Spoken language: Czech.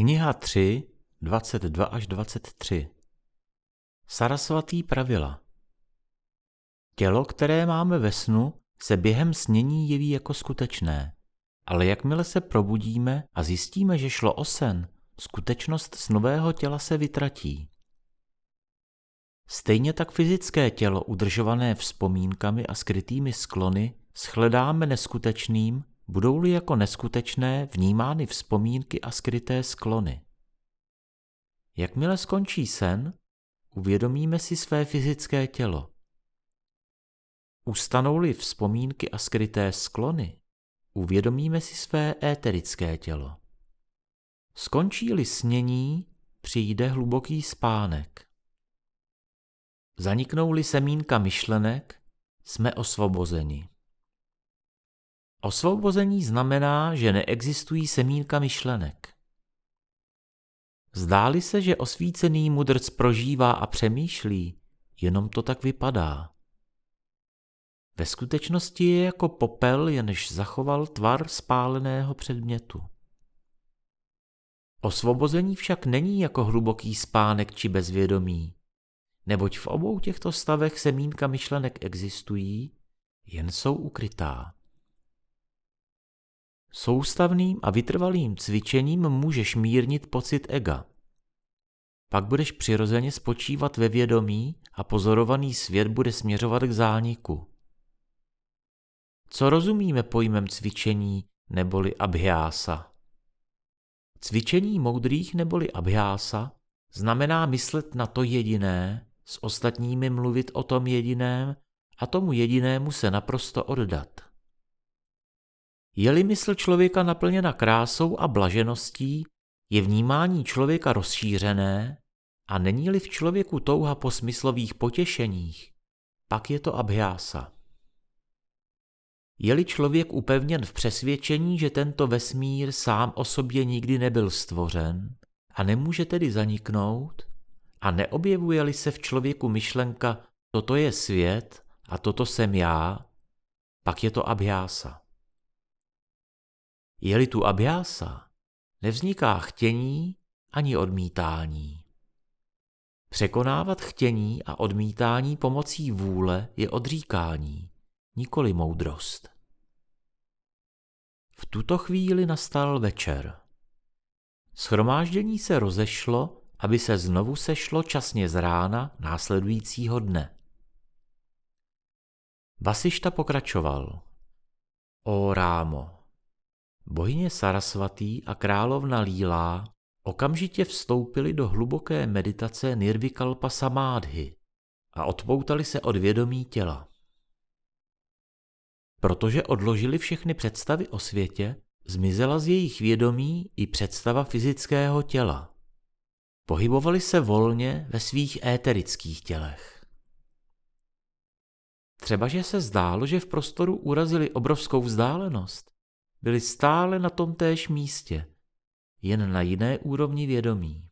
Kniha 3, 22 až 23 Sarasvatý pravila. Tělo, které máme ve snu, se během snění jeví jako skutečné, ale jakmile se probudíme a zjistíme, že šlo o sen, skutečnost snového těla se vytratí. Stejně tak fyzické tělo udržované vzpomínkami a skrytými sklony shledáme neskutečným, budou-li jako neskutečné vnímány vzpomínky a skryté sklony. Jakmile skončí sen, uvědomíme si své fyzické tělo. Ustanou-li vzpomínky a skryté sklony, uvědomíme si své éterické tělo. Skončí-li snění, přijde hluboký spánek. Zaniknou-li semínka myšlenek, jsme osvobozeni. Osvobození znamená, že neexistují semínka myšlenek. Zdáli se, že osvícený mudrc prožívá a přemýšlí, jenom to tak vypadá. Ve skutečnosti je jako popel, jenž zachoval tvar spáleného předmětu. Osvobození však není jako hluboký spánek či bezvědomí, neboť v obou těchto stavech semínka myšlenek existují, jen jsou ukrytá. Soustavným a vytrvalým cvičením můžeš mírnit pocit ega. Pak budeš přirozeně spočívat ve vědomí a pozorovaný svět bude směřovat k zániku. Co rozumíme pojmem cvičení neboli abhyása? Cvičení moudrých neboli abhyása znamená myslet na to jediné, s ostatními mluvit o tom jediném a tomu jedinému se naprosto oddat. Je-li mysl člověka naplněna krásou a blažeností, je vnímání člověka rozšířené a není-li v člověku touha po smyslových potěšeních, pak je to abhyása. Je-li člověk upevněn v přesvědčení, že tento vesmír sám o sobě nikdy nebyl stvořen a nemůže tedy zaniknout, a neobjevuje-li se v člověku myšlenka toto je svět a toto jsem já, pak je to abhyása. Je-li tu abhyása, nevzniká chtění ani odmítání. Překonávat chtění a odmítání pomocí vůle je odříkání, nikoli moudrost. V tuto chvíli nastal večer. Schromáždění se rozešlo, aby se znovu sešlo časně z rána následujícího dne. Vasišta pokračoval. O Rámo, Bohyně Sarasvatý a královna Lílá okamžitě vstoupili do hluboké meditace Nirvikalpa Samádhy a odpoutali se od vědomí těla. Protože odložili všechny představy o světě, zmizela z jejich vědomí i představa fyzického těla. Pohybovali se volně ve svých éterických tělech. Třeba, že se zdálo, že v prostoru urazili obrovskou vzdálenost, byli stále na tom též místě, jen na jiné úrovni vědomí.